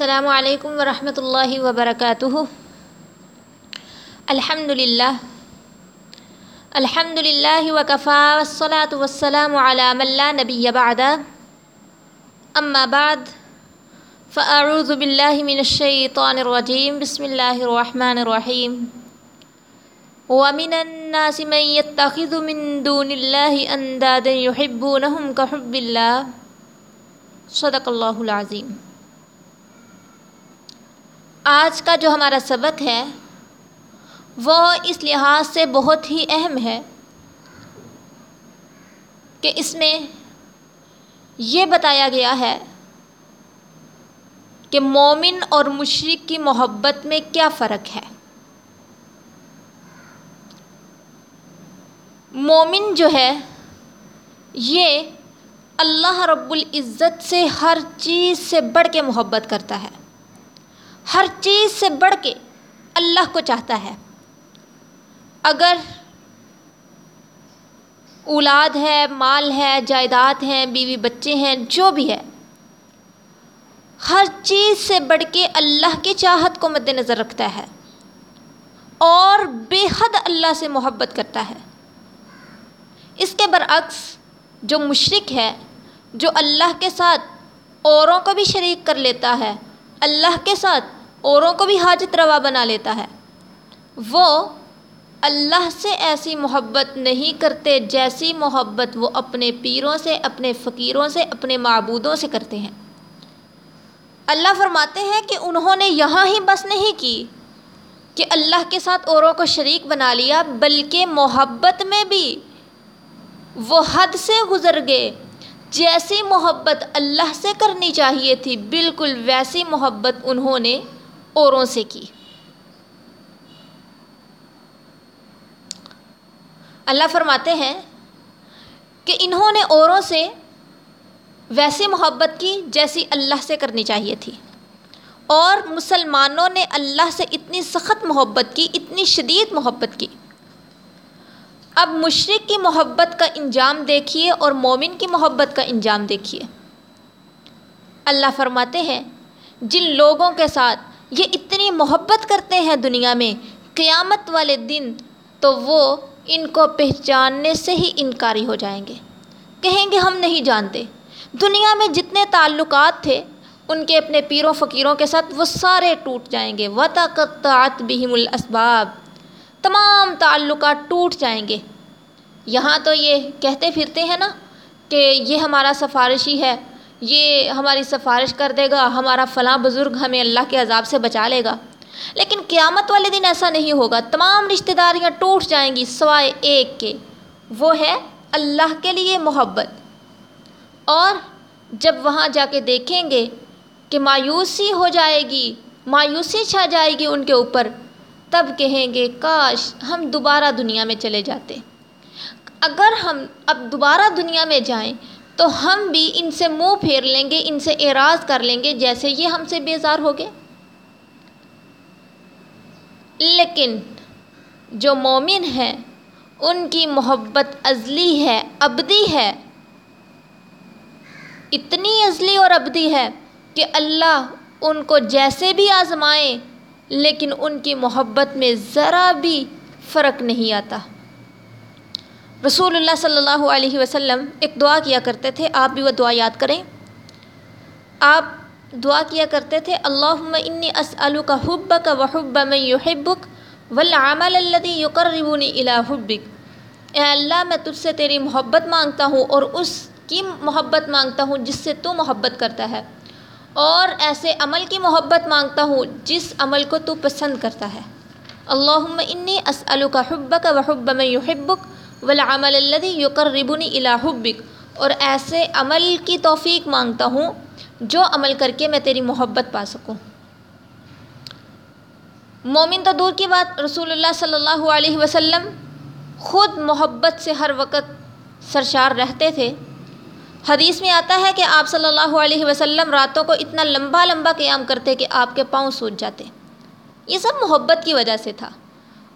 السلام علیکم ورحمۃ اللہ وبرکاتہ۔ الحمد للہ الحمد للہ وکفا والصلاة والسلام على من لا نبی بعد۔ اما بعد، فاعوذ باللہ من الشیطان الرجیم، بسم اللہ الرحمن الرحیم۔ ومن الناس من يتخذ من دون الله اندادا يحبونهم كحب الله صدق اللہ العظیم۔ آج کا جو ہمارا سبق ہے، وہ اس لحاظ سے بہت ہی اہم ہے کہ اس میں یہ بتایا گیا ہے کہ مومن اور مشرق کی محبت میں کیا فرق ہے۔ مومن جو ہے، یہ اللہ رب العزت سے ہر چیز سے بڑھ کے محبت کرتا ہے۔ ہر چیز سے بڑھ کے اللہ کو چاہتا ہے۔ اگر اولاد ہے، مال ہے، جائیداد ہیں، بیوی بچے ہیں، جو بھی ہے، ہر چیز سے بڑھ کے اللہ کی چاہت کو مد نظر رکھتا ہے اور بے حد اللہ سے محبت کرتا ہے۔ اس کے برعکس جو مشرق ہے، جو اللہ کے ساتھ اوروں کو بھی شریک کر لیتا ہے اللہ کے ساتھ اوروں کو بھی حاجت روا بنا لیتا ہے۔ وہ اللہ سے ایسی محبت نہیں کرتے جیسی محبت وہ اپنے پیروں سے، اپنے فقیروں سے، اپنے معبودوں سے کرتے ہیں۔ اللہ فرماتے ہیں کہ انہوں نے یہاں ہی بس نہیں کی کہ اللہ کے ساتھ اوروں کو شریک بنا لیا، بلکہ محبت میں بھی وہ حد سے گزر گئے۔ جیسی محبت اللہ سے کرنی چاہیے تھی، بالکل ویسی محبت انہوں نے اوروں سے کی۔ اللہ فرماتے ہیں کہ انہوں نے اوروں سے ویسی محبت کی جیسی اللہ سے کرنی چاہیے تھی۔ اور مسلمانوں نے اللہ سے اتنی سخت محبت کی، اتنی شدید محبت کی۔ اب مشرق کی محبت کا انجام دیکھیے اور مومن کی محبت کا انجام دیکھیے۔ اللہ فرماتے ہیں، جن لوگوں کے ساتھ یہ اتنی محبت کرتے ہیں دنیا میں، قیامت والے دن تو وہ ان کو پہچاننے سے ہی انکاری ہو جائیں گے۔ کہیں گے، ہم نہیں جانتے۔ دنیا میں جتنے تعلقات تھے، ان کے اپنے پیروں، فقیروں کے ساتھ وہ سارے ٹوٹ جائیں گے۔ وطقطعت بہم الاسباب تمام تعلقات ٹوٹ جائیں گے۔ یہاں تو یہ کہتے پھرتے ہیں نا کہ یہ ہمارا سفارشی ہے، یہ ہماری سفارش کر دے گا، ہمارا فلاں بزرگ ہمیں اللہ کے عذاب سے بچا لے گا۔ لیکن قیامت والے دن ایسا نہیں ہوگا، تمام رشتہ داریاں ٹوٹ جائیں گی سوائے ایک کے۔ وہ ہے اللہ کے لیے محبت۔ اور جب وہاں جا کے دیکھیں گے کہ مایوسی ہو جائے گی، مایوسی چھا جائے گی ان کے اوپر تب کہیں گے، کاش ہم دوبارہ دنیا میں چلے جاتے۔ اگر ہم اب دوبارہ دنیا میں جائیں، تو ہم بھی ان سے منہ پھیر لیں گے، ان سے اعراض کر لیں گے، جیسے یہ ہم سے بیزار ہو گئے۔ لیکن جو مومن ہیں، ان کی محبت ازلی ہے، ابدی ہے۔ اتنی ازلی اور ابدی ہے کہ اللہ ان کو جیسے بھی آزمائیں لیکن ان کی محبت میں ذرا بھی فرق نہیں آتا۔ رسول اللہ صلی اللہ علیہ وسلم ایک دعا کیا کرتے تھے، آپ بھی وہ دعا یاد کریں۔ آپ دعا کیا کرتے تھے، اللہم انی اسألو کا حب کا وحب من یحبک والعمل الذي يقربني الى حبک۔ اے اللہ، میں تجھ سے تیری محبت مانگتا ہوں اور اس کی محبت مانگتا ہوں جس سے تو محبت کرتا ہے۔ اور ایسے عمل کی محبت مانگتا ہوں جس عمل کو تو پسند کرتا ہے۔ اللہم انی اسألک حبک وحب من یحبک والعمل الذي يقربني الى حبک۔ اور ایسے عمل کی توفیق مانگتا ہوں جو عمل کر کے میں تیری محبت پا سکوں۔ مومن تو دور کی بات رسول اللہ صلی اللہ علیہ وسلم خود محبت سے ہر وقت سرشار رہتے تھے۔ حدیث میں آتا ہے کہ آپ صلی اللہ علیہ وسلم راتوں کو اتنا لمبا لمبا قیام کرتے کہ آپ کے پاؤں سوج جاتے۔ یہ سب محبت کی وجہ سے تھا۔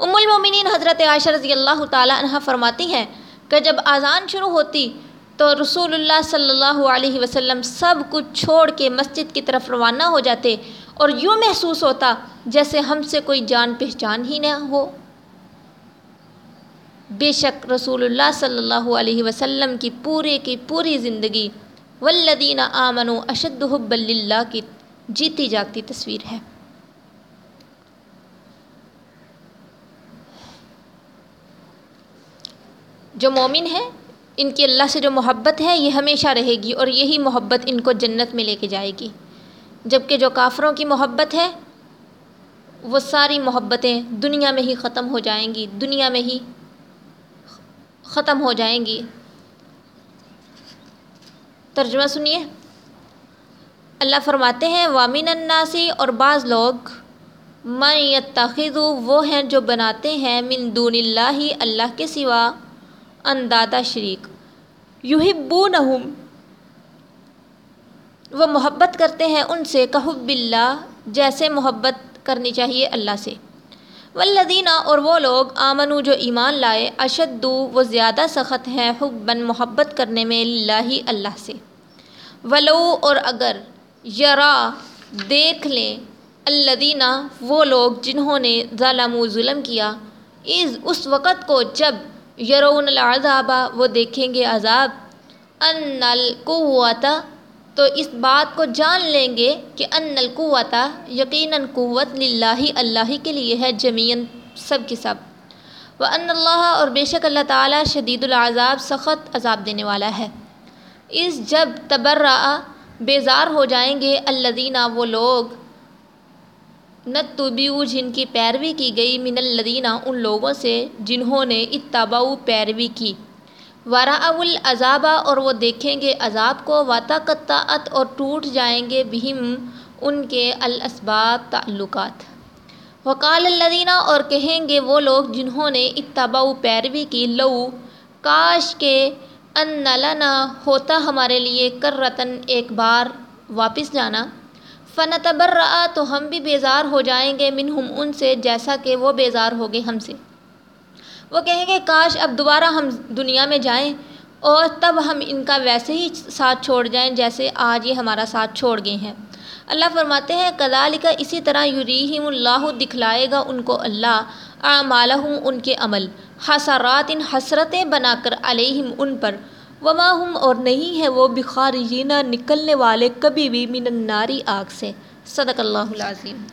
ام المومنین حضرت عائشہ رضی اللہ تعالیٰ عنہ فرماتی ہیں کہ جب اذان شروع ہوتی تو رسول اللہ صلی اللہ علیہ وسلم سب کچھ چھوڑ کے مسجد کی طرف روانہ ہو جاتے اور یوں محسوس ہوتا جیسے ہم سے کوئی جان پہچان ہی نہ ہو۔ بے شک رسول اللہ صلی اللہ علیہ وسلم کی پورے کی پوری زندگی والذین آمنوا اشد حب اللہ کی جیتی جاگتی تصویر ہے۔ جو مومن ہے، ان کی اللہ سے جو محبت ہے، یہ ہمیشہ رہے گی اور یہی محبت ان کو جنت میں لے کے جائے گی۔ جبکہ جو کافروں کی محبت ہے، وہ ساری محبتیں دنیا میں ہی ختم ہو جائیں گی، دنیا میں ہی ختم ہو جائیں گی۔ ترجمہ سنیے۔ اللہ فرماتے ہیں وامن الناسی اور بعض لوگ من یتخذ وہ ہیں جو بناتے ہیں من دون اللہ اللہ کے سوا اندادہ شریک۔ یحبونہم وہ محبت کرتے ہیں ان سے کہب اللہ، جیسے محبت کرنی چاہیے اللہ سے۔ والذین اور وہ لوگ آمنو جو ایمان لائے، اشدو، وہ زیادہ سخت ہیں حبن محبت کرنے میں اللہ اللہ سے۔ ولو اور اگر یرا، دیکھ لیں الدینہ وہ لوگ جنہوں نے ظالم و ظلم کیا از اس وقت کو جب یرون العذاب وہ دیکھیں گے عذاب، ان القوت تو اس بات کو جان لیں گے کہ ان القوت یقیناً قوت للہ اللہ کے لیے ہے جمین سب کے سب۔ وہ ان اللہ اور بے شک اللہ تعالیٰ شدید العذاب، سخت عذاب دینے والا ہے۔ اس جب تبرا بیزار ہو جائیں گے الدینہ وہ لوگ۔ نتبیو جن کی پیروی کی گئی، من الدینہ ان لوگوں سے جنہوں نے اتباؤ پیروی کی۔ ورا العذابہ اور وہ دیکھیں گے عذاب کو واتا اور ٹوٹ جائیں گے بہم ان کے الاسباب تعلقات۔ وقال الدینہ اور کہیں گے وہ لوگ جنہوں نے اتباؤ پیروی کی، لو کاش کے ان لنا ہوتا ہمارے لیے کر رتن ایک بار واپس جانا۔ فن تبر تو ہم بھی بیزار ہو جائیں گے، منہم ان سے جیسا کہ وہ بیزار ہو گئے ہم سے۔ وہ کہیں گے، کاش اب دوبارہ ہم دنیا میں جائیں اور تب ہم ان کا ویسے ہی ساتھ چھوڑ جائیں جیسے آج یہ ہمارا ساتھ چھوڑ گئے ہیں. اللہ فرماتے ہیں کدال کا اسی طرح یریہم اللہ دکھلائے گا ان کو اللہ، اعمالہم ان کے عمل حسرات ان حسرتیں بنا کر علیہم ان پر۔ وما ہم اور نہیں ہے وہ بخارجینہ نکلنے والے کبھی بھی من الناری آگ سے۔ صدق اللہ العظیم۔